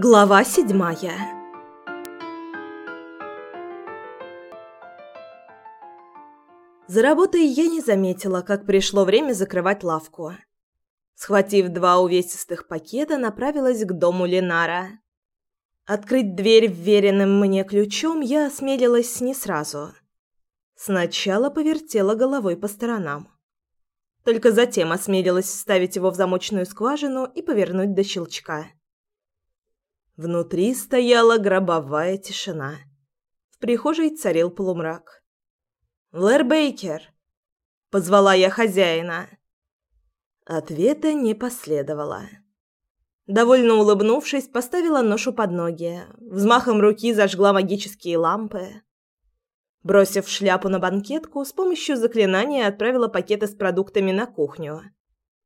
Глава седьмая За работой я не заметила, как пришло время закрывать лавку. Схватив два увесистых пакета, направилась к дому Ленара. Открыть дверь вверенным мне ключом я осмелилась не сразу. Сначала повертела головой по сторонам. Только затем осмелилась вставить его в замочную скважину и повернуть до щелчка. Внутри стояла гробовая тишина. В прихожей царил полумрак. «Лэр Бейкер!» — позвала я хозяина. Ответа не последовало. Довольно улыбнувшись, поставила ношу под ноги, взмахом руки зажгла магические лампы. Бросив шляпу на банкетку, с помощью заклинания отправила пакеты с продуктами на кухню,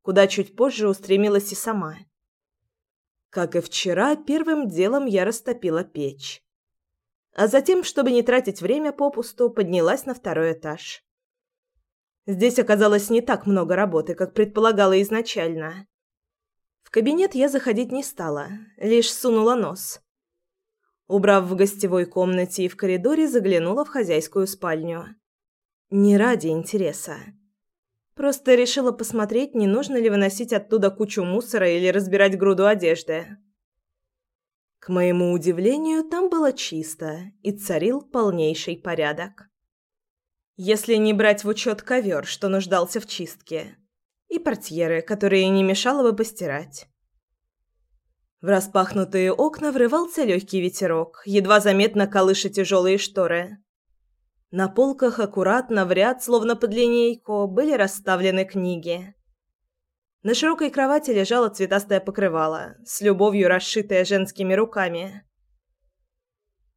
куда чуть позже устремилась и сама. Как и вчера, первым делом я растопила печь. А затем, чтобы не тратить время попусту, поднялась на второй этаж. Здесь оказалось не так много работы, как предполагала изначально. В кабинет я заходить не стала, лишь сунула нос. Убрав в гостевой комнате и в коридоре, заглянула в хозяйскую спальню. Не ради интереса. Просто решила посмотреть, не нужно ли выносить оттуда кучу мусора или разбирать груду одежды. К моему удивлению, там было чисто и царил полнейший порядок. Если не брать в учет ковер, что нуждался в чистке, и портьеры, которые не мешало бы постирать. В распахнутые окна врывался легкий ветерок, едва заметно колыша тяжелые шторы. На полках аккуратно в ряд, словно под линейку, были расставлены книги. На широкой кровати лежало цветастое покрывало, с любовью расшитое женскими руками.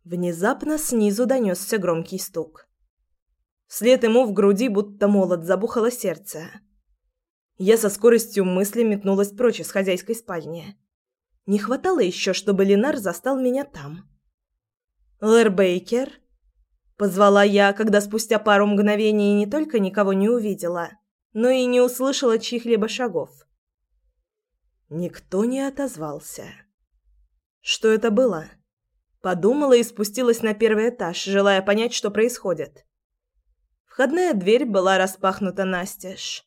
Внезапно снизу донесся громкий стук. Вслед ему в груди будто молот забухало сердце. Я со скоростью мысли метнулась прочь из хозяйской спальни. Не хватало еще, чтобы Ленар застал меня там. «Лэр Бейкер?» Позвала я, когда спустя пару мгновений не только никого не увидела, но и не услышала чьих-либо шагов. Никто не отозвался. Что это было? Подумала и спустилась на первый этаж, желая понять, что происходит. Входная дверь была распахнута настежь.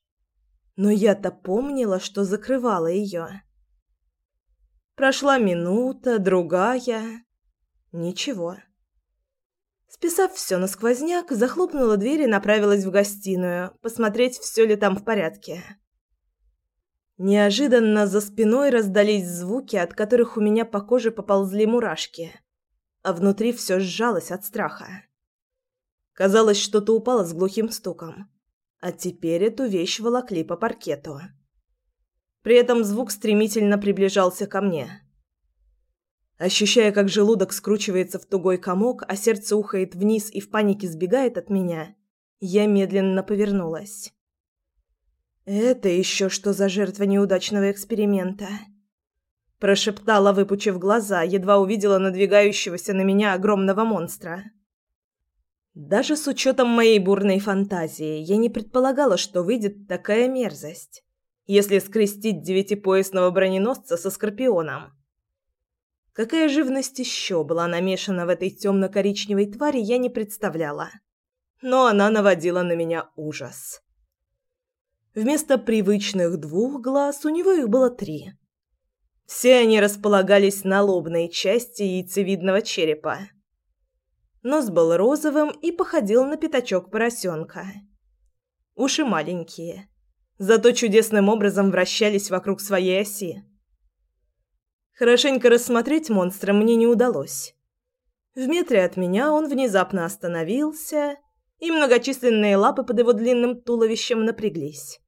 Но я-то помнила, что закрывала ее. Прошла минута, другая. Ничего. Списав все на сквозняк, захлопнула дверь и направилась в гостиную, посмотреть, все ли там в порядке. Неожиданно за спиной раздались звуки, от которых у меня по коже поползли мурашки, а внутри все сжалось от страха. Казалось, что-то упало с глухим стуком, а теперь эту вещь волокли по паркету. При этом звук стремительно приближался ко мне. Ощущая, как желудок скручивается в тугой комок, а сердце ухает вниз и в панике сбегает от меня, я медленно повернулась. «Это еще что за жертва неудачного эксперимента?» Прошептала, выпучив глаза, едва увидела надвигающегося на меня огромного монстра. Даже с учетом моей бурной фантазии, я не предполагала, что выйдет такая мерзость, если скрестить девятипоясного броненосца со скорпионом. Какая живность еще была намешана в этой темно-коричневой твари, я не представляла. Но она наводила на меня ужас. Вместо привычных двух глаз у него их было три. Все они располагались на лобной части яйцевидного черепа. Нос был розовым и походил на пятачок поросенка. Уши маленькие, зато чудесным образом вращались вокруг своей оси. Хорошенько рассмотреть монстра мне не удалось. В метре от меня он внезапно остановился, и многочисленные лапы под его длинным туловищем напряглись.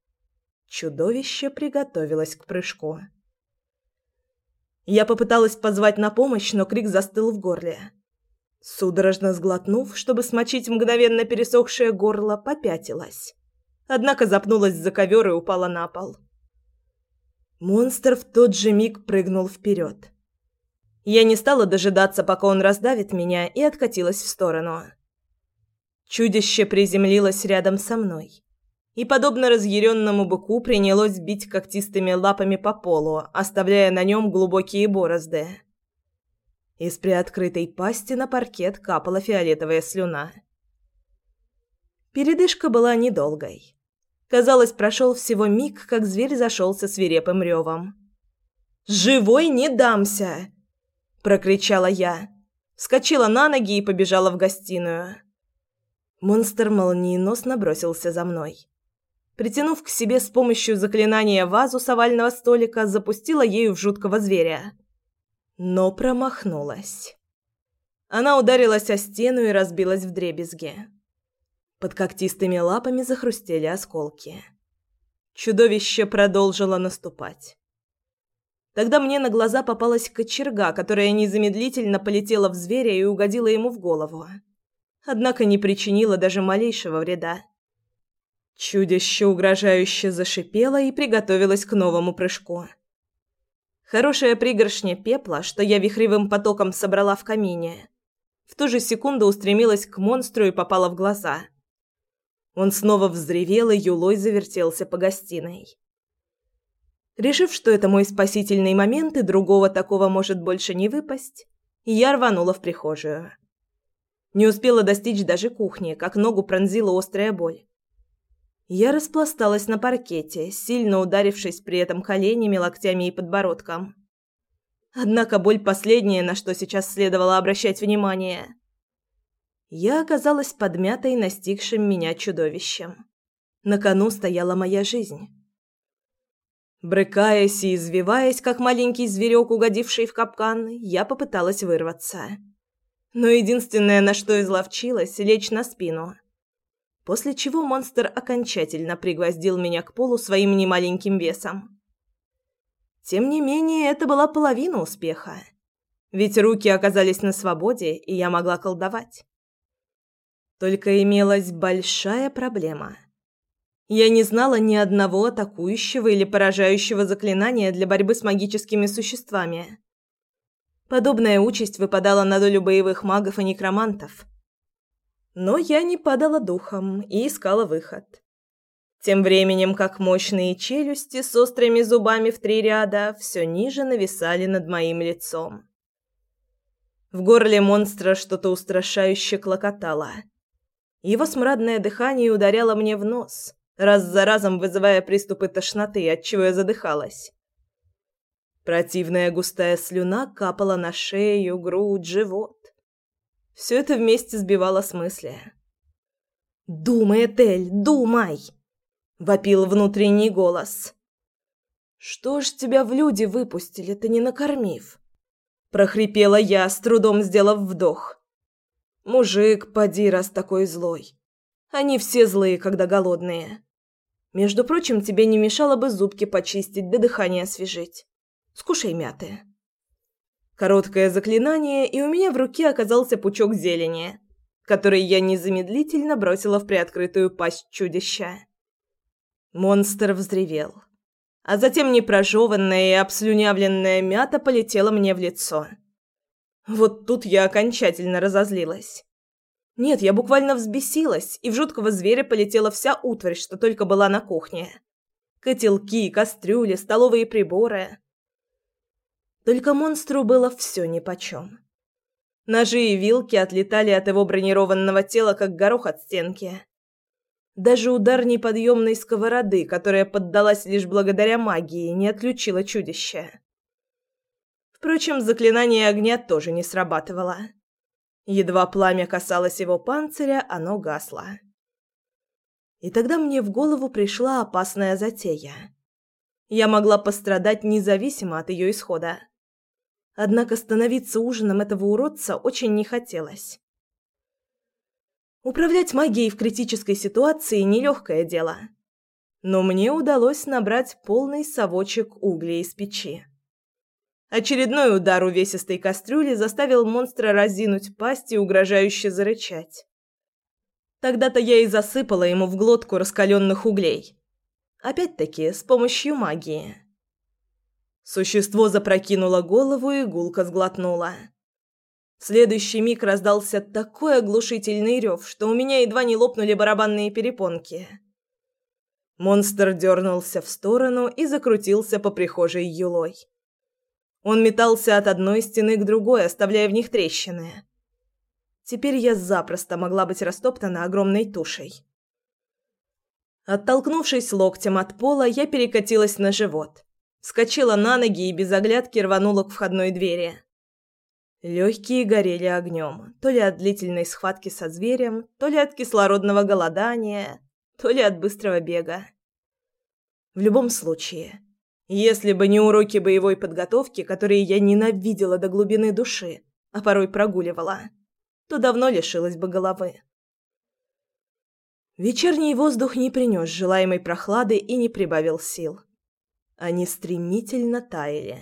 Чудовище приготовилось к прыжку. Я попыталась позвать на помощь, но крик застыл в горле. Судорожно сглотнув, чтобы смочить мгновенно пересохшее горло, попятилась. Однако запнулась за ковер и упала на пол. Монстр в тот же миг прыгнул вперед. Я не стала дожидаться, пока он раздавит меня, и откатилась в сторону. Чудище приземлилось рядом со мной и, подобно разъяренному быку, принялось бить когтистыми лапами по полу, оставляя на нем глубокие борозды. Из приоткрытой пасти на паркет капала фиолетовая слюна. Передышка была недолгой. Казалось, прошел всего миг, как зверь зашел со свирепым ревом. «Живой не дамся!» – прокричала я. Вскочила на ноги и побежала в гостиную. Монстр молниеносно бросился за мной. Притянув к себе с помощью заклинания вазу с овального столика, запустила ею в жуткого зверя. Но промахнулась. Она ударилась о стену и разбилась в дребезги. Под когтистыми лапами захрустели осколки. Чудовище продолжило наступать. Тогда мне на глаза попалась кочерга, которая незамедлительно полетела в зверя и угодила ему в голову. Однако не причинила даже малейшего вреда. Чудище угрожающе зашипело и приготовилось к новому прыжку. Хорошая пригоршня пепла, что я вихревым потоком собрала в камине, в ту же секунду устремилась к монстру и попала в глаза. Он снова взревел и юлой завертелся по гостиной. Решив, что это мой спасительный момент и другого такого может больше не выпасть, я рванула в прихожую. Не успела достичь даже кухни, как ногу пронзила острая боль. Я распласталась на паркете, сильно ударившись при этом коленями, локтями и подбородком. Однако боль последняя, на что сейчас следовало обращать внимание. Я оказалась подмятой настигшим меня чудовищем. На кону стояла моя жизнь. Брыкаясь и извиваясь, как маленький зверек, угодивший в капкан, я попыталась вырваться. Но единственное, на что изловчилась, лечь на спину. После чего монстр окончательно пригвоздил меня к полу своим немаленьким весом. Тем не менее, это была половина успеха. Ведь руки оказались на свободе, и я могла колдовать. Только имелась большая проблема – я не знала ни одного атакующего или поражающего заклинания для борьбы с магическими существами. Подобная участь выпадала на долю боевых магов и некромантов. Но я не падала духом и искала выход. Тем временем, как мощные челюсти с острыми зубами в три ряда все ниже нависали над моим лицом. В горле монстра что-то устрашающе клокотало. Его смрадное дыхание ударяло мне в нос – раз за разом вызывая приступы тошноты, от чего я задыхалась. Противная густая слюна капала на шею, грудь, живот. Все это вместе сбивало с мысли. «Думай, Этель, думай!» — вопил внутренний голос. «Что ж тебя в люди выпустили, ты не накормив?» — прохрипела я, с трудом сделав вдох. «Мужик, поди, раз такой злой. Они все злые, когда голодные. Между прочим, тебе не мешало бы зубки почистить да дыхание освежить. Скушай мяты. Короткое заклинание, и у меня в руке оказался пучок зелени, который я незамедлительно бросила в приоткрытую пасть чудища. Монстр взревел. А затем непрожеванная и обслюнявленная мята полетела мне в лицо. Вот тут я окончательно разозлилась. Нет, я буквально взбесилась, и в жуткого зверя полетела вся утварь, что только была на кухне. Котелки, кастрюли, столовые приборы. Только монстру было все нипочем. Ножи и вилки отлетали от его бронированного тела, как горох от стенки. Даже удар неподъемной сковороды, которая поддалась лишь благодаря магии, не отключила чудище. Впрочем, заклинание огня тоже не срабатывало. Едва пламя касалось его панциря, оно гасло. И тогда мне в голову пришла опасная затея. Я могла пострадать независимо от ее исхода. Однако становиться ужином этого уродца очень не хотелось. Управлять магией в критической ситуации – нелегкое дело. Но мне удалось набрать полный совочек углей из печи. Очередной удар увесистой кастрюли заставил монстра разинуть пасть и угрожающе зарычать. Тогда-то я и засыпала ему в глотку раскаленных углей. Опять-таки, с помощью магии. Существо запрокинуло голову и гулко сглотнуло. В следующий миг раздался такой оглушительный рев, что у меня едва не лопнули барабанные перепонки. Монстр дернулся в сторону и закрутился по прихожей юлой. Он метался от одной стены к другой, оставляя в них трещины. Теперь я запросто могла быть растоптана огромной тушей. Оттолкнувшись локтем от пола, я перекатилась на живот. Вскочила на ноги и без оглядки рванула к входной двери. Легкие горели огнем, то ли от длительной схватки со зверем, то ли от кислородного голодания, то ли от быстрого бега. В любом случае, если бы не уроки боевой подготовки, которые я ненавидела до глубины души, а порой прогуливала, то давно лишилась бы головы. Вечерний воздух не принес желаемой прохлады и не прибавил сил. Они стремительно таяли.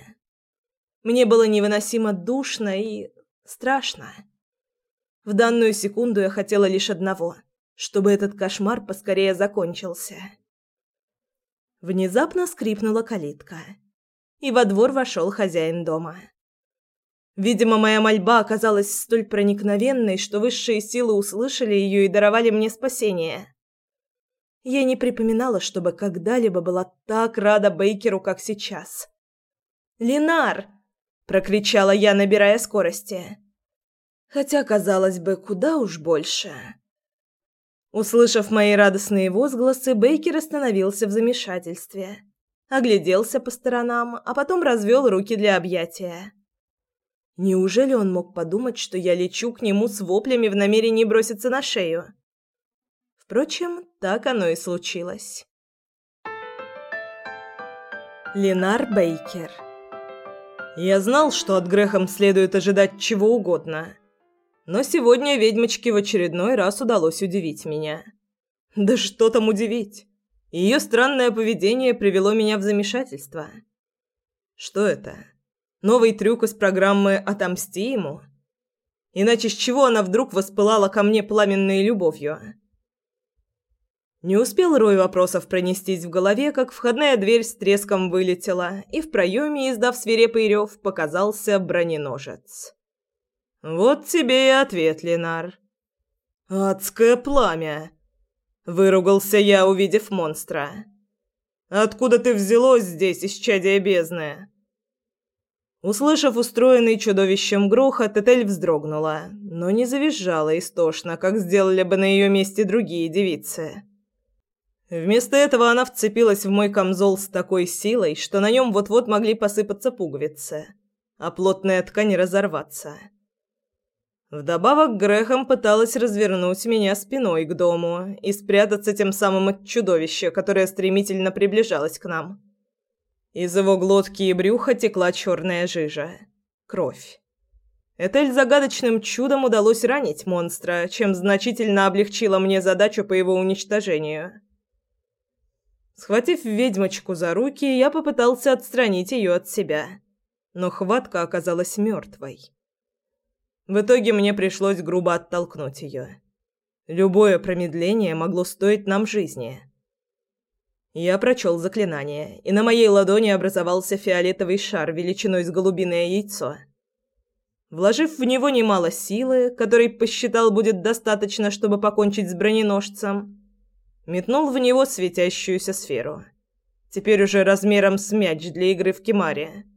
Мне было невыносимо душно и страшно. В данную секунду я хотела лишь одного — чтобы этот кошмар поскорее закончился. Внезапно скрипнула калитка, и во двор вошел хозяин дома. Видимо, моя мольба оказалась столь проникновенной, что высшие силы услышали ее и даровали мне спасение. Я не припоминала, чтобы когда-либо была так рада Бейкеру, как сейчас. «Линар!» – прокричала я, набирая скорости. Хотя, казалось бы, куда уж больше. Услышав мои радостные возгласы, Бейкер остановился в замешательстве. Огляделся по сторонам, а потом развел руки для объятия. Неужели он мог подумать, что я лечу к нему с воплями в намерении броситься на шею? Впрочем, так оно и случилось. Ленар Бейкер Я знал, что от Грехом следует ожидать чего угодно – но сегодня ведьмочке в очередной раз удалось удивить меня. Да что там удивить? Ее странное поведение привело меня в замешательство. Что это? Новый трюк из программы «Отомсти ему»? Иначе с чего она вдруг воспылала ко мне пламенной любовью? Не успел рой вопросов пронестись в голове, как входная дверь с треском вылетела, и в проеме, издав свирепый рев, показался броненожец. «Вот тебе и ответ, Ленар». «Адское пламя!» – выругался я, увидев монстра. «Откуда ты взялось здесь, исчадие бездны?» Услышав устроенный чудовищем грохот, Этель вздрогнула, но не завизжала истошно, как сделали бы на ее месте другие девицы. Вместо этого она вцепилась в мой камзол с такой силой, что на нем вот-вот могли посыпаться пуговицы, а плотная ткань разорваться. Вдобавок Грехом пыталась развернуть меня спиной к дому и спрятаться тем самым от чудовища, которое стремительно приближалось к нам. Из его глотки и брюха текла черная жижа. Кровь. Этель загадочным чудом удалось ранить монстра, чем значительно облегчило мне задачу по его уничтожению. Схватив ведьмочку за руки, я попытался отстранить ее от себя, но хватка оказалась мертвой. В итоге мне пришлось грубо оттолкнуть ее. Любое промедление могло стоить нам жизни. Я прочел заклинание, и на моей ладони образовался фиолетовый шар величиной с голубиное яйцо. Вложив в него немало силы, которой посчитал будет достаточно, чтобы покончить с броненосцем, метнул в него светящуюся сферу. Теперь уже размером с мяч для игры в кемаре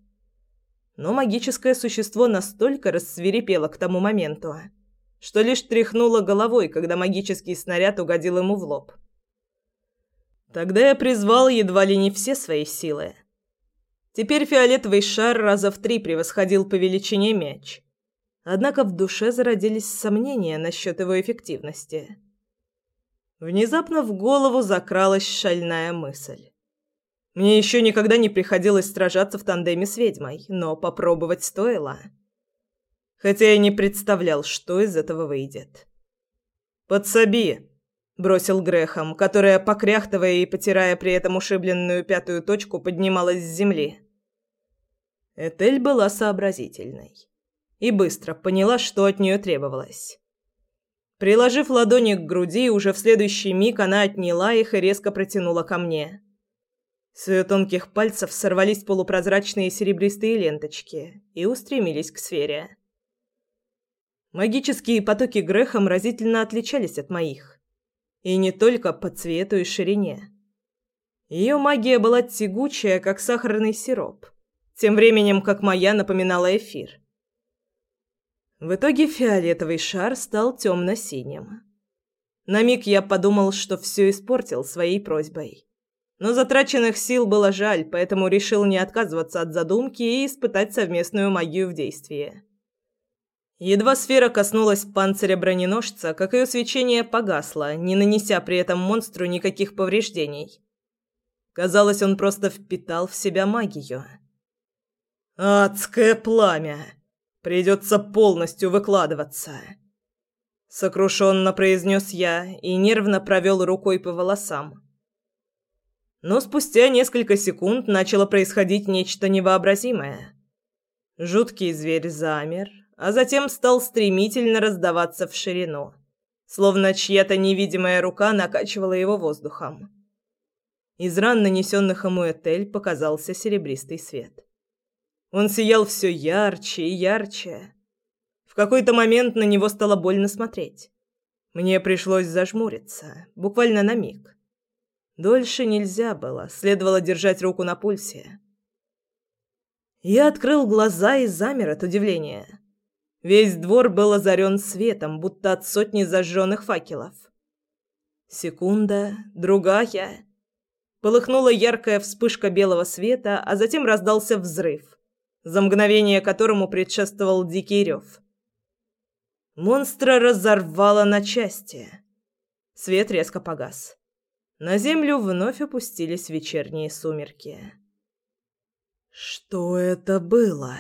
но магическое существо настолько рассверепело к тому моменту, что лишь тряхнуло головой, когда магический снаряд угодил ему в лоб. Тогда я призвал едва ли не все свои силы. Теперь фиолетовый шар раза в три превосходил по величине мяч. Однако в душе зародились сомнения насчет его эффективности. Внезапно в голову закралась шальная мысль. Мне еще никогда не приходилось сражаться в тандеме с ведьмой, но попробовать стоило. Хотя я не представлял, что из этого выйдет. «Подсоби!» – бросил Грехом, которая, покряхтывая и потирая при этом ушибленную пятую точку, поднималась с земли. Этель была сообразительной и быстро поняла, что от нее требовалось. Приложив ладони к груди, уже в следующий миг она отняла их и резко протянула ко мне – с ее тонких пальцев сорвались полупрозрачные серебристые ленточки и устремились к сфере. Магические потоки Грехом разительно отличались от моих. И не только по цвету и ширине. Ее магия была тягучая, как сахарный сироп, тем временем как моя напоминала эфир. В итоге фиолетовый шар стал темно-синим. На миг я подумал, что все испортил своей просьбой. Но затраченных сил было жаль, поэтому решил не отказываться от задумки и испытать совместную магию в действии. Едва сфера коснулась панциря броненосца, как ее свечение погасло, не нанеся при этом монстру никаких повреждений. Казалось, он просто впитал в себя магию. «Адское пламя! Придется полностью выкладываться!» Сокрушенно произнес я и нервно провел рукой по волосам. Но спустя несколько секунд начало происходить нечто невообразимое. Жуткий зверь замер, а затем стал стремительно раздаваться в ширину, словно чья-то невидимая рука накачивала его воздухом. Из ран, нанесенных ему Этель, показался серебристый свет. Он сиял все ярче и ярче. В какой-то момент на него стало больно смотреть. Мне пришлось зажмуриться, буквально на миг. Дольше нельзя было, следовало держать руку на пульсе. Я открыл глаза и замер от удивления. Весь двор был озарен светом, будто от сотни зажженных факелов. Секунда, другая. Полыхнула яркая вспышка белого света, а затем раздался взрыв, за мгновение которому предшествовал дикий рев. Монстра разорвало на части. Свет резко погас. На землю вновь опустились вечерние сумерки. «Что это было?»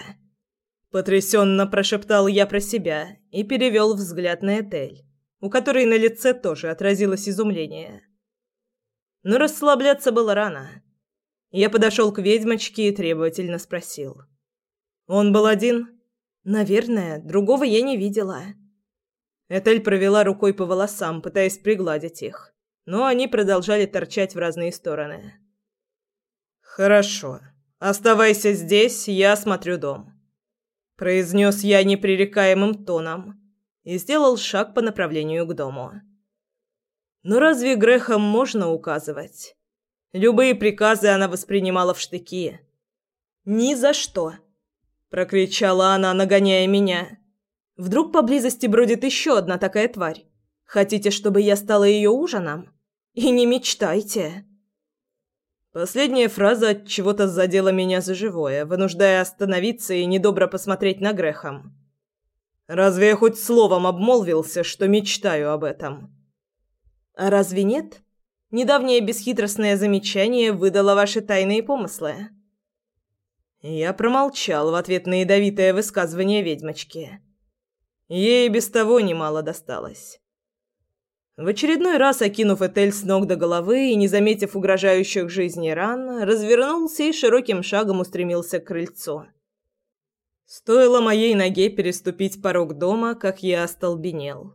Потрясенно прошептал я про себя и перевел взгляд на Этель, у которой на лице тоже отразилось изумление. Но расслабляться было рано. Я подошел к ведьмочке и требовательно спросил. «Он был один?» «Наверное, другого я не видела». Этель провела рукой по волосам, пытаясь пригладить их, но они продолжали торчать в разные стороны. «Хорошо. Оставайся здесь, я осмотрю дом произнес я непререкаемым тоном и сделал шаг по направлению к дому. Но разве грехом можно указывать? Любые приказы она воспринимала в штыки. «Ни за что!» – прокричала она, нагоняя меня. «Вдруг поблизости бродит еще одна такая тварь? Хотите, чтобы я стала ее ужином? И не мечтайте!» Последняя фраза от чего-то задела меня за живое, вынуждая остановиться и недобро посмотреть на Грехом. Разве я хоть словом обмолвился, что мечтаю об этом? А разве нет? Недавнее бесхитростное замечание выдало ваши тайные помыслы. Я промолчал в ответ на ядовитое высказывание ведьмочки. Ей без того немало досталось. В очередной раз, окинув Этель с ног до головы и не заметив угрожающих жизни ран, развернулся и широким шагом устремился к крыльцу. Стоило моей ноге переступить порог дома, как я остолбенел.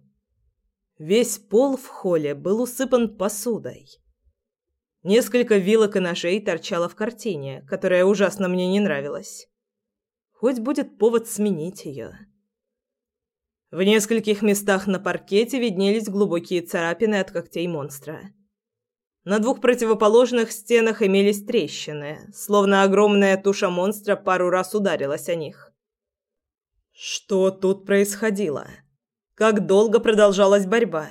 Весь пол в холле был усыпан посудой. Несколько вилок и ножей торчало в картине, которая ужасно мне не нравилась. Хоть будет повод сменить ее. В нескольких местах на паркете виднелись глубокие царапины от когтей монстра. На двух противоположных стенах имелись трещины, словно огромная туша монстра пару раз ударилась о них. Что тут происходило? Как долго продолжалась борьба?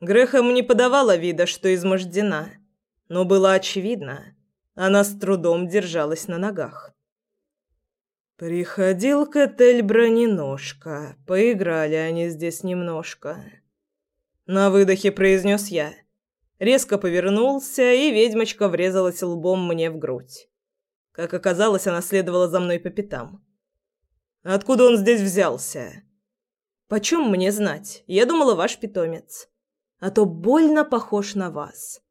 Грехом не подавала вида, что измождена, но было очевидно, она с трудом держалась на ногах. Приходил к Этель броненожка. Поиграли они здесь немножко. На выдохе произнес я. Резко повернулся, и ведьмочка врезалась лбом мне в грудь. Как оказалось, она следовала за мной по пятам. Откуда он здесь взялся? Почем мне знать? Я думала, ваш питомец. А то больно похож на вас.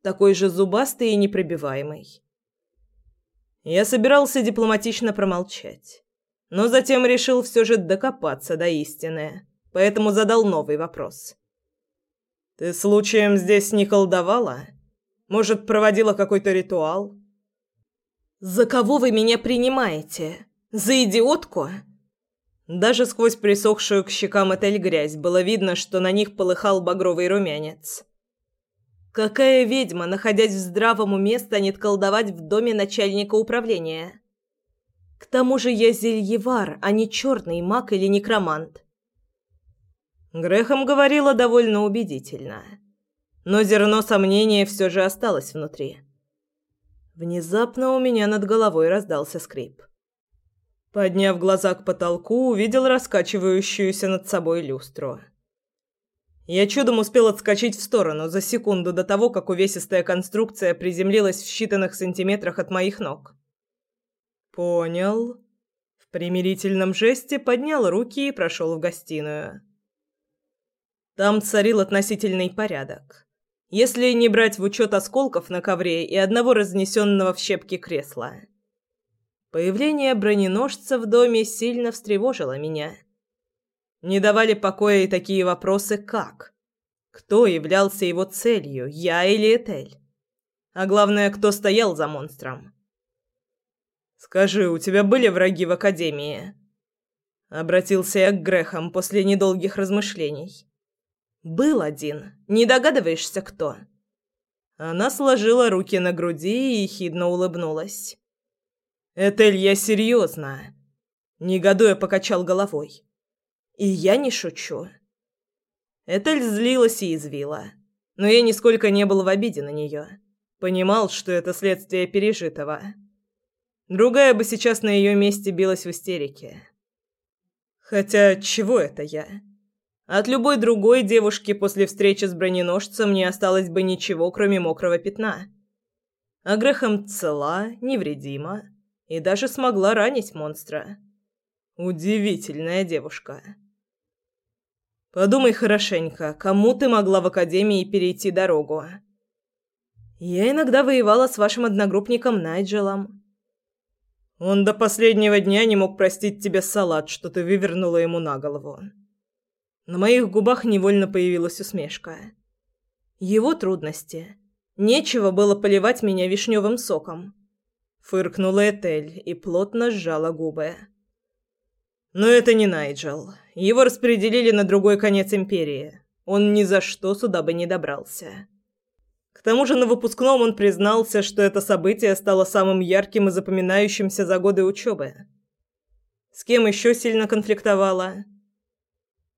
Такой же зубастый и непробиваемый. Я собирался дипломатично промолчать, но затем решил все же докопаться до истины, поэтому задал новый вопрос. «Ты случаем здесь не колдовала? Может, проводила какой-то ритуал?» «За кого вы меня принимаете? За идиотку?» Даже сквозь присохшую к щекам этель грязь было видно, что на них полыхал багровый румянец. Какая ведьма, находясь в здравом уме, станет колдовать в доме начальника управления? К тому же я зельевар, а не черный маг или некромант. Грехом говорила довольно убедительно. Но зерно сомнения все же осталось внутри. Внезапно у меня над головой раздался скрип. Подняв глаза к потолку, увидел раскачивающуюся над собой люстру. Я чудом успел отскочить в сторону за секунду до того, как увесистая конструкция приземлилась в считанных сантиметрах от моих ног. «Понял». В примирительном жесте поднял руки и прошел в гостиную. Там царил относительный порядок. Если не брать в учет осколков на ковре и одного разнесенного в щепки кресла. Появление броненосца в доме сильно встревожило меня. Не давали покоя и такие вопросы, как? Кто являлся его целью, я или Этель? А главное, кто стоял за монстром? «Скажи, у тебя были враги в Академии?» Обратился я к Грехам после недолгих размышлений. «Был один. Не догадываешься, кто?» Она сложила руки на груди и ехидно улыбнулась. «Этель, я серьезно!» Негодуя покачал головой. «И я не шучу». Этель злилась и извила. Но я нисколько не был в обиде на нее. Понимал, что это следствие пережитого. Другая бы сейчас на ее месте билась в истерике. Хотя чего это я? От любой другой девушки после встречи с броненосцем не осталось бы ничего, кроме мокрого пятна. А Грехом цела, невредима и даже смогла ранить монстра. Удивительная девушка. Подумай хорошенько, кому ты могла в академии перейти дорогу? Я иногда воевала с вашим одногруппником Найджелом. Он до последнего дня не мог простить тебе салат, что ты вывернула ему на голову. На моих губах невольно появилась усмешка. Его трудности. Нечего было поливать меня вишневым соком. Фыркнула Этель и плотно сжала губы. Но это не Найджел. Его распределили на другой конец империи. Он ни за что сюда бы не добрался. К тому же на выпускном он признался, что это событие стало самым ярким и запоминающимся за годы учебы. С кем еще сильно конфликтовала?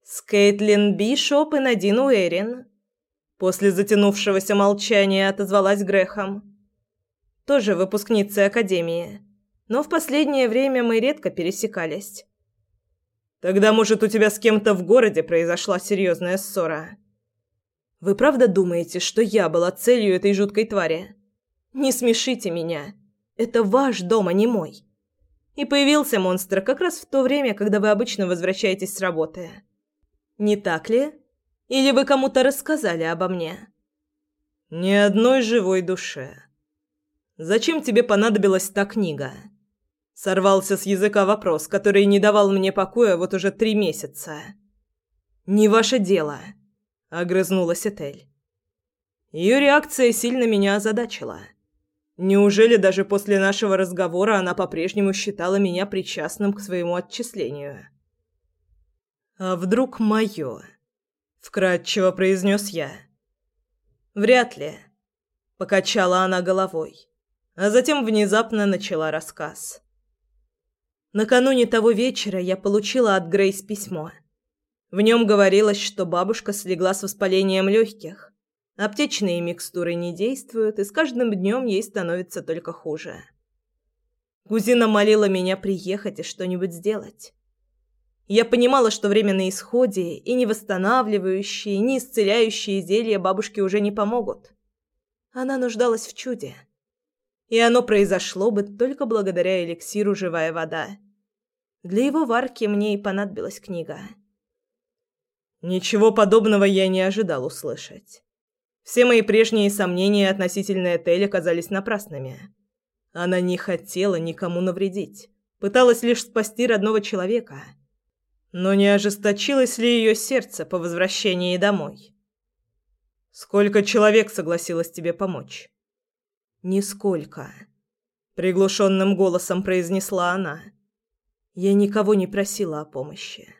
С Кейтлин Бишоп и Надин Уэрин. После затянувшегося молчания отозвалась Грехом. Тоже выпускницы Академии. Но в последнее время мы редко пересекались. Тогда, может, у тебя с кем-то в городе произошла серьезная ссора? Вы правда думаете, что я была целью этой жуткой твари? Не смешите меня. Это ваш дом, а не мой. И появился монстр как раз в то время, когда вы обычно возвращаетесь с работы. Не так ли? Или вы кому-то рассказали обо мне? Ни одной живой душе. Зачем тебе понадобилась та книга? Сорвался с языка вопрос, который не давал мне покоя вот уже три месяца. Не ваше дело огрызнулась Этель. Ее реакция сильно меня озадачила. Неужели даже после нашего разговора она по-прежнему считала меня причастным к своему отчислению? А вдруг моё? вкратчиво произнес я. Вряд ли, покачала она головой, а затем внезапно начала рассказ. Накануне того вечера я получила от Грейс письмо. В нем говорилось, что бабушка слегла с воспалением легких. Аптечные микстуры не действуют, и с каждым днем ей становится только хуже. Кузина молила меня приехать и что-нибудь сделать. Я понимала, что время на исходе, и не восстанавливающие, не исцеляющие зелья бабушке уже не помогут. Она нуждалась в чуде. И оно произошло бы только благодаря эликсиру «Живая вода». Для его варки мне и понадобилась книга. Ничего подобного я не ожидал услышать. Все мои прежние сомнения относительно Этель оказались напрасными. Она не хотела никому навредить, пыталась лишь спасти родного человека. Но не ожесточилось ли ее сердце по возвращении домой? Сколько человек согласилось тебе помочь? Нисколько, приглушенным голосом произнесла она. Я никого не просила о помощи.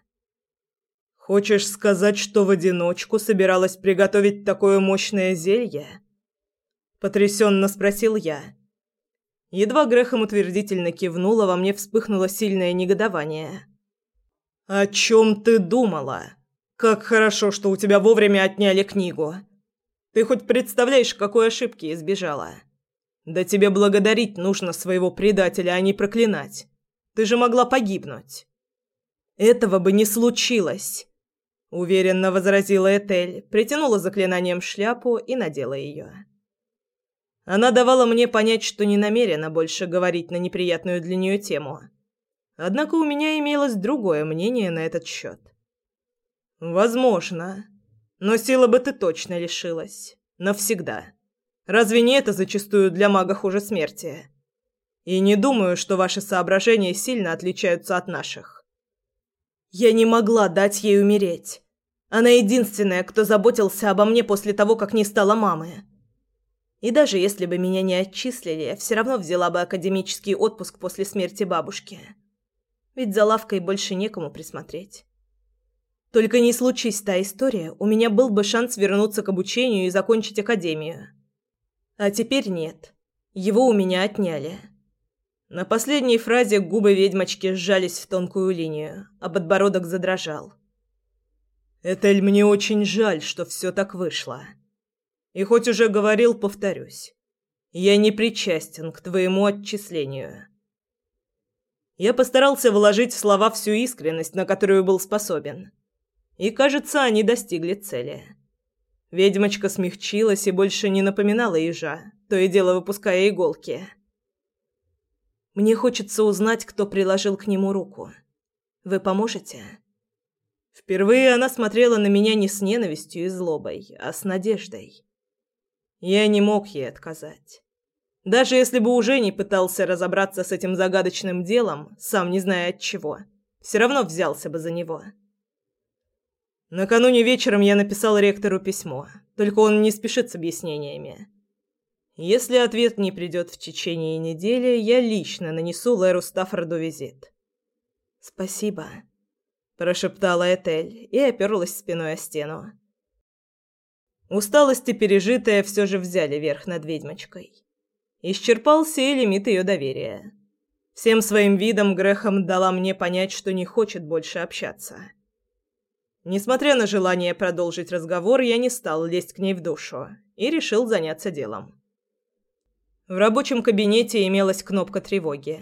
Хочешь сказать, что в одиночку собиралась приготовить такое мощное зелье? потрясенно спросил я. Едва Грехом утвердительно кивнула, во мне вспыхнуло сильное негодование. «О чем ты думала? Как хорошо, что у тебя вовремя отняли книгу. Ты хоть представляешь, какой ошибки избежала? Да тебе благодарить нужно своего предателя, а не проклинать. Ты же могла погибнуть». «Этого бы не случилось», — уверенно возразила Этель, притянула заклинанием шляпу и надела ее. Она давала мне понять, что не намерена больше говорить на неприятную для нее тему. Однако у меня имелось другое мнение на этот счет. «Возможно. Но силы бы ты точно лишилась. Навсегда. Разве не это зачастую для мага хуже смерти? И не думаю, что ваши соображения сильно отличаются от наших». «Я не могла дать ей умереть. Она единственная, кто заботился обо мне после того, как не стала мамой. И даже если бы меня не отчислили, я все равно взяла бы академический отпуск после смерти бабушки. Ведь за лавкой больше некому присмотреть. Только не случись та история, у меня был бы шанс вернуться к обучению и закончить академию. А теперь нет. Его у меня отняли. На последней фразе губы ведьмочки сжались в тонкую линию, а подбородок задрожал. «Этель, мне очень жаль, что все так вышло». И хоть уже говорил, повторюсь. Я не причастен к твоему отчислению. Я постарался вложить в слова всю искренность, на которую был способен. И, кажется, они достигли цели. Ведьмочка смягчилась и больше не напоминала ежа, то и дело выпуская иголки. Мне хочется узнать, кто приложил к нему руку. Вы поможете? Впервые она смотрела на меня не с ненавистью и злобой, а с надеждой. Я не мог ей отказать. Даже если бы уже не пытался разобраться с этим загадочным делом, сам не зная от чего, все равно взялся бы за него. Накануне вечером я написал ректору письмо, только он не спешит с объяснениями. Если ответ не придет в течение недели, я лично нанесу Лэру Стаффорду визит. «Спасибо», – прошептала Этель и оперлась спиной о стену. Усталость и пережитое все же взяли верх над ведьмочкой. Исчерпался и лимит ее доверия. Всем своим видом Грехом дала мне понять, что не хочет больше общаться. Несмотря на желание продолжить разговор, я не стал лезть к ней в душу и решил заняться делом. В рабочем кабинете имелась кнопка тревоги.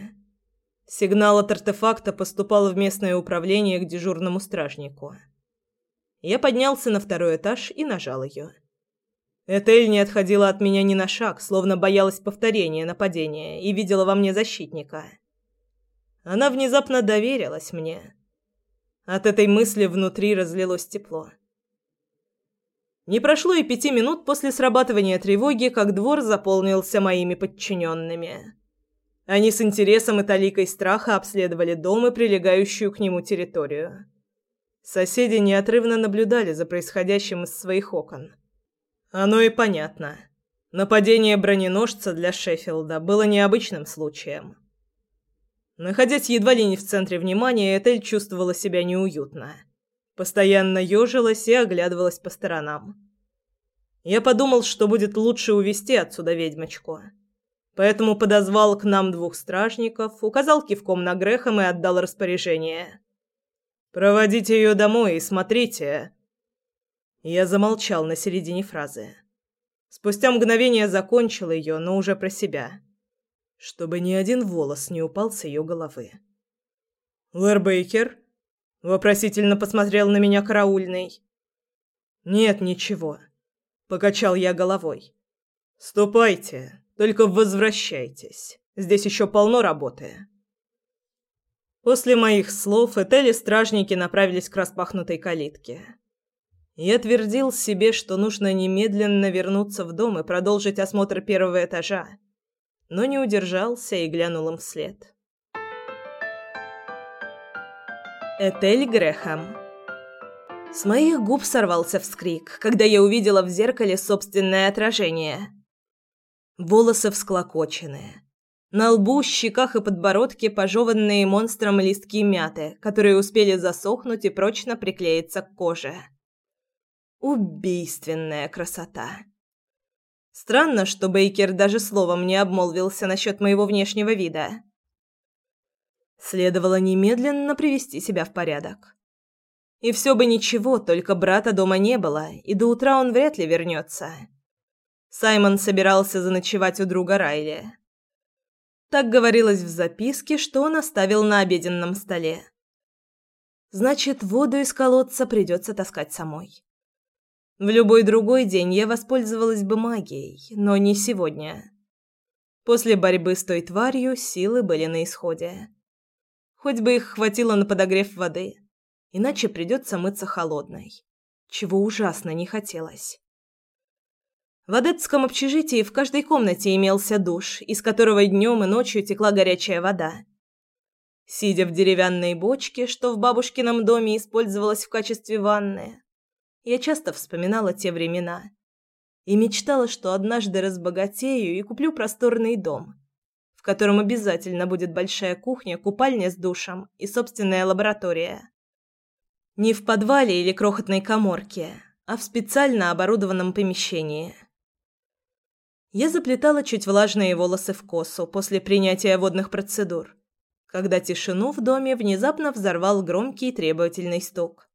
Сигнал от артефакта поступал в местное управление к дежурному стражнику. Я поднялся на второй этаж и нажал ее. Этель не отходила от меня ни на шаг, словно боялась повторения нападения и видела во мне защитника. Она внезапно доверилась мне. От этой мысли внутри разлилось тепло. Не прошло и пяти минут после срабатывания тревоги, как двор заполнился моими подчиненными. Они с интересом и таликой страха обследовали дом и прилегающую к нему территорию. Соседи неотрывно наблюдали за происходящим из своих окон. Оно и понятно. Нападение броненосца для Шеффилда было необычным случаем. Находясь едва ли не в центре внимания, Этель чувствовала себя неуютно. Постоянно ежилась и оглядывалась по сторонам. Я подумал, что будет лучше увести отсюда ведьмочку. Поэтому подозвал к нам двух стражников, указал кивком на Грехом и отдал распоряжение. Проводите ее домой и смотрите. Я замолчал на середине фразы. Спустя мгновение закончил ее, но уже про себя, чтобы ни один волос не упал с ее головы. Лэр Бейкер вопросительно посмотрел на меня караульный. Нет, ничего, покачал я головой. Ступайте, только возвращайтесь. Здесь еще полно работы. После моих слов Этель и стражники направились к распахнутой калитке. Я твердил себе, что нужно немедленно вернуться в дом и продолжить осмотр первого этажа, но не удержался и глянул им вслед. Этель Грэхэм С моих губ сорвался вскрик, когда я увидела в зеркале собственное отражение. Волосы всклокоченные, на лбу, щеках и подбородке пожеванные монстром листки мяты, которые успели засохнуть и прочно приклеиться к коже. Убийственная красота. Странно, что Бейкер даже словом не обмолвился насчет моего внешнего вида. Следовало немедленно привести себя в порядок. И все бы ничего, только брата дома не было, и до утра он вряд ли вернется. Саймон собирался заночевать у друга Райли. Так говорилось в записке, что он оставил на обеденном столе. Значит, воду из колодца придется таскать самой. В любой другой день я воспользовалась бы магией, но не сегодня. После борьбы с той тварью силы были на исходе. Хоть бы их хватило на подогрев воды, иначе придется мыться холодной, чего ужасно не хотелось. В адептском общежитии в каждой комнате имелся душ, из которого днем и ночью текла горячая вода. Сидя в деревянной бочке, что в бабушкином доме использовалась в качестве ванны, я часто вспоминала те времена и мечтала, что однажды разбогатею и куплю просторный дом, в котором обязательно будет большая кухня, купальня с душем и собственная лаборатория. Не в подвале или крохотной каморке, а в специально оборудованном помещении – я заплетала чуть влажные волосы в косу после принятия водных процедур, когда тишину в доме внезапно взорвал громкий требовательный стук.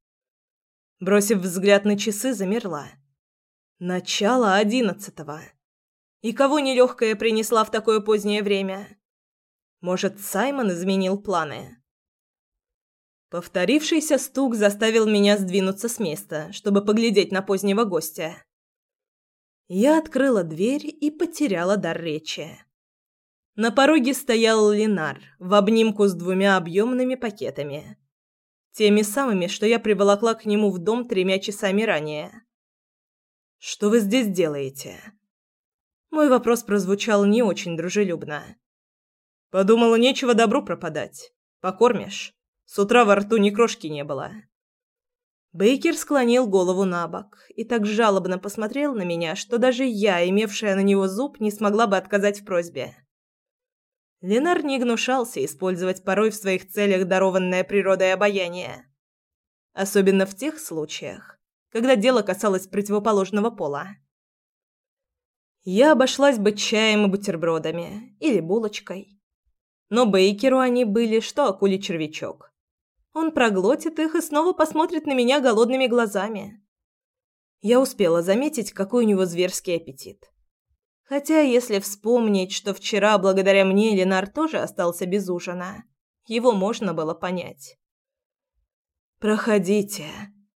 Бросив взгляд на часы, замерла. Начало одиннадцатого. И кого нелегкая принесла в такое позднее время? Может, Саймон изменил планы? Повторившийся стук заставил меня сдвинуться с места, чтобы поглядеть на позднего гостя. Я открыла дверь и потеряла дар речи. На пороге стоял Ленар в обнимку с двумя объемными пакетами. Теми самыми, что я приволокла к нему в дом тремя часами ранее. «Что вы здесь делаете?» Мой вопрос прозвучал не очень дружелюбно. «Подумала, нечего добру пропадать. Покормишь? С утра во рту ни крошки не было». Бейкер склонил голову на бок и так жалобно посмотрел на меня, что даже я, имевшая на него зуб, не смогла бы отказать в просьбе. Ленар не гнушался использовать порой в своих целях дарованное природой обаяние. Особенно в тех случаях, когда дело касалось противоположного пола. Я обошлась бы чаем и бутербродами или булочкой. Но Бейкеру они были, что акулий червячок. Он проглотит их и снова посмотрит на меня голодными глазами. Я успела заметить, какой у него зверский аппетит. Хотя, если вспомнить, что вчера благодаря мне Ленар тоже остался без ужина, его можно было понять. «Проходите»,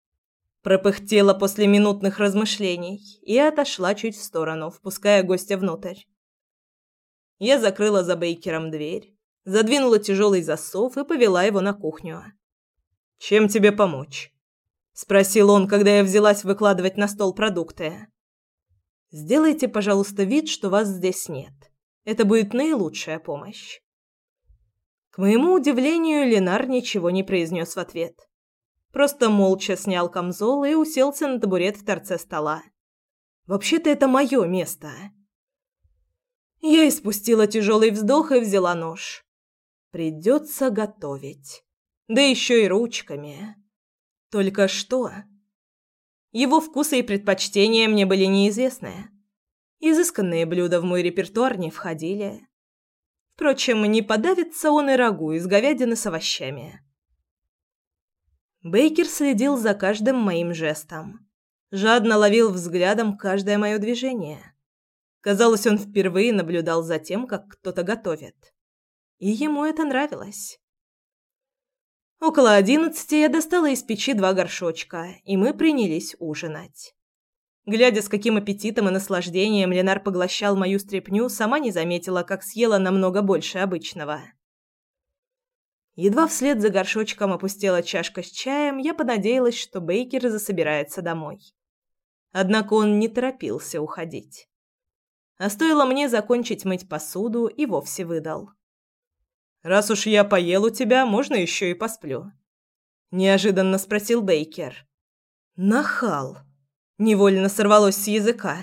– пропыхтела после минутных размышлений и отошла чуть в сторону, впуская гостя внутрь. Я закрыла за Бейкером дверь, задвинула тяжелый засов и повела его на кухню. «Чем тебе помочь?» – спросил он, когда я взялась выкладывать на стол продукты. «Сделайте, пожалуйста, вид, что вас здесь нет. Это будет наилучшая помощь». К моему удивлению, Ленар ничего не произнес в ответ. Просто молча снял камзол и уселся на табурет в торце стола. «Вообще-то это мое место». Я испустила тяжелый вздох и взяла нож. «Придется готовить». Да еще и ручками. Только что? Его вкусы и предпочтения мне были неизвестны. Изысканные блюда в мой репертуар не входили. Впрочем, не подавится он и рагу из говядины с овощами. Бейкер следил за каждым моим жестом. Жадно ловил взглядом каждое мое движение. Казалось, он впервые наблюдал за тем, как кто-то готовит. И ему это нравилось. Около одиннадцати я достала из печи два горшочка, и мы принялись ужинать. Глядя, с каким аппетитом и наслаждением Ленар поглощал мою стряпню, сама не заметила, как съела намного больше обычного. Едва вслед за горшочком опустела чашка с чаем, я понадеялась, что Бейкер засобирается домой. Однако он не торопился уходить. А стоило мне закончить мыть посуду, и вовсе выдал. Раз уж я поел у тебя, можно еще и посплю. Неожиданно спросил Бейкер. Нахал. Невольно сорвалось с языка.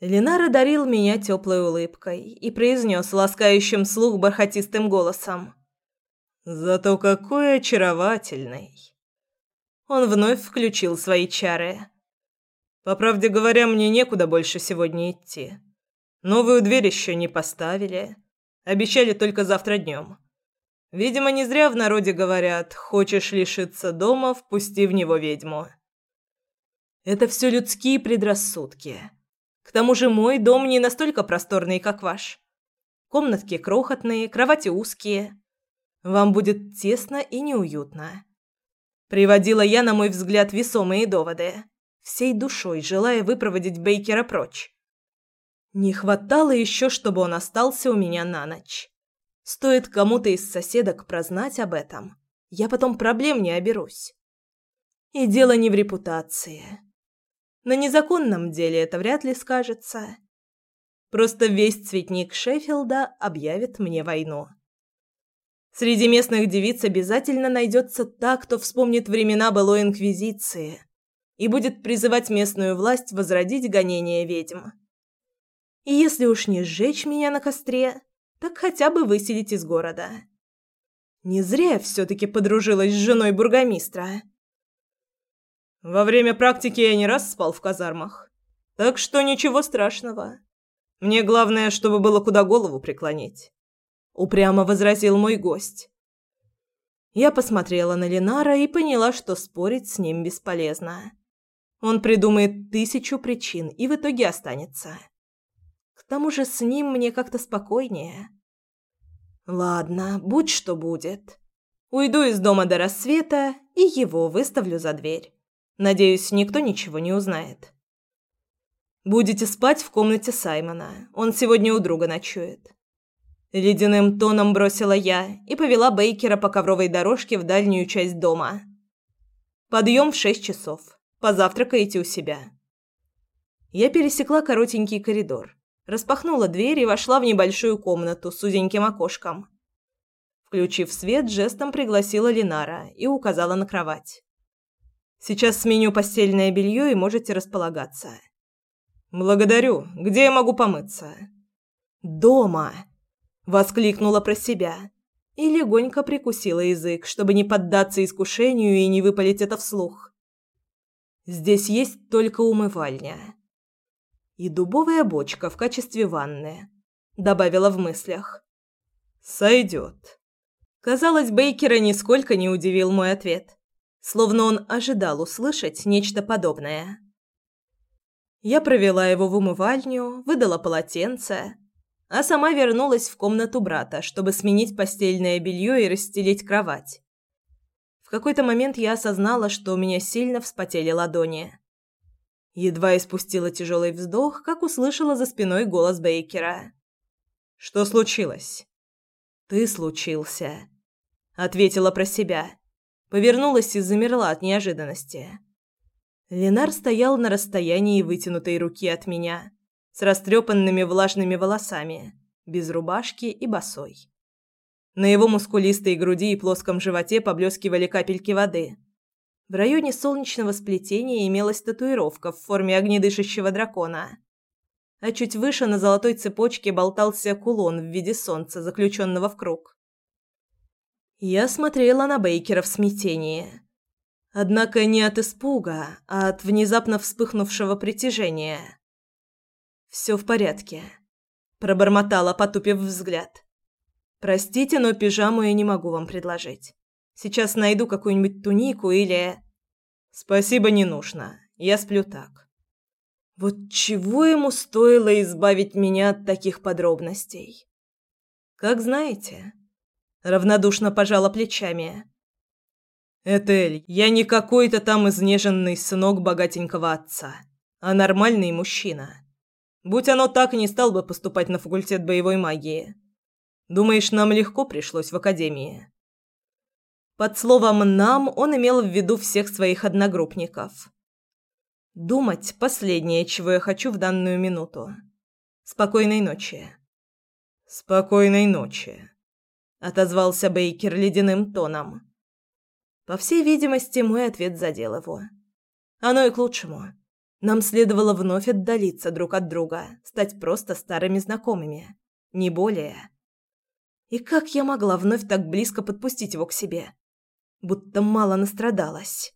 Ленар одарил меня теплой улыбкой и произнес ласкающим слух бархатистым голосом. «Зато какой очаровательный!» Он вновь включил свои чары. По правде говоря, мне некуда больше сегодня идти. Новую дверь еще не поставили. Обещали только завтра днем. Видимо, не зря в народе говорят «хочешь лишиться дома, впусти в него ведьму». Это все людские предрассудки. К тому же мой дом не настолько просторный, как ваш. Комнатки крохотные, кровати узкие. Вам будет тесно и неуютно. Приводила я, на мой взгляд, весомые доводы всей душой желая выпроводить Бейкера прочь. Не хватало еще, чтобы он остался у меня на ночь. Стоит кому-то из соседок прознать об этом, я потом проблем не оберусь. И дело не в репутации. На незаконном деле это вряд ли скажется. Просто весь цветник Шеффилда объявит мне войну. Среди местных девиц обязательно найдется та, кто вспомнит времена былой инквизиции и будет призывать местную власть возродить гонение ведьм. И если уж не сжечь меня на костре, так хотя бы выселить из города. Не зря я все-таки подружилась с женой бургомистра. Во время практики я не раз спал в казармах, так что ничего страшного. Мне главное, чтобы было куда голову преклонить. Упрямо возразил мой гость. Я посмотрела на Ленара и поняла, что спорить с ним бесполезно. Он придумает тысячу причин и в итоге останется. Тому же с ним мне как-то спокойнее. Ладно, будь что будет. Уйду из дома до рассвета и его выставлю за дверь. Надеюсь, никто ничего не узнает. Будете спать в комнате Саймона. Он сегодня у друга ночует. Ледяным тоном бросила я и повела Бейкера по ковровой дорожке в дальнюю часть дома. Подъем в шесть часов. Позавтракаете у себя». Я пересекла коротенький коридор, распахнула дверь и вошла в небольшую комнату с узеньким окошком. Включив свет, жестом пригласила Линара и указала на кровать. «Сейчас сменю постельное белье и можете располагаться». «Благодарю. Где я могу помыться?» «Дома!» – воскликнула про себя и легонько прикусила язык, чтобы не поддаться искушению и не выпалить это вслух. Здесь есть только умывальня. И дубовая бочка в качестве ванны. Добавила в мыслях. Сойдет. Казалось, Бейкера нисколько не удивил мой ответ. Словно он ожидал услышать нечто подобное. Я провела его в умывальню, выдала полотенце, а сама вернулась в комнату брата, чтобы сменить постельное белье и расстелить кровать. В какой-то момент я осознала, что у меня сильно вспотели ладони. Едва испустила тяжелый вздох, как услышала за спиной голос Бейкера. «Что случилось?» «Ты случился», — ответила про себя. Повернулась и замерла от неожиданности. Ленар стоял на расстоянии вытянутой руки от меня, с растрепанными влажными волосами, без рубашки и босой. На его мускулистой груди и плоском животе поблескивали капельки воды. В районе солнечного сплетения имелась татуировка в форме огнедышащего дракона. А чуть выше на золотой цепочке болтался кулон в виде солнца, заключенного в круг. Я смотрела на Бейкера в смятении. Однако не от испуга, а от внезапно вспыхнувшего притяжения. «Все в порядке», – пробормотала, потупив взгляд. Простите, но пижаму я не могу вам предложить. Сейчас найду какую-нибудь тунику или Спасибо, не нужно. Я сплю так. Вот чего ему стоило избавить меня от таких подробностей? Как знаете, равнодушно пожала плечами. Этель, я не какой-то там изнеженный сынок богатенького отца, а нормальный мужчина. Будь оно так, не стал бы поступать на факультет боевой магии. Думаешь, нам легко пришлось в академии?» Под словом «нам» он имел в виду всех своих одногруппников. Думать – последнее, чего я хочу в данную минуту. Спокойной ночи. Спокойной ночи, отозвался Бейкер ледяным тоном. По всей видимости, мой ответ задел его. Оно и к лучшему. Нам следовало вновь отдалиться друг от друга, стать просто старыми знакомыми, не более. И как я могла вновь так близко подпустить его к себе? Будто мало настрадалась.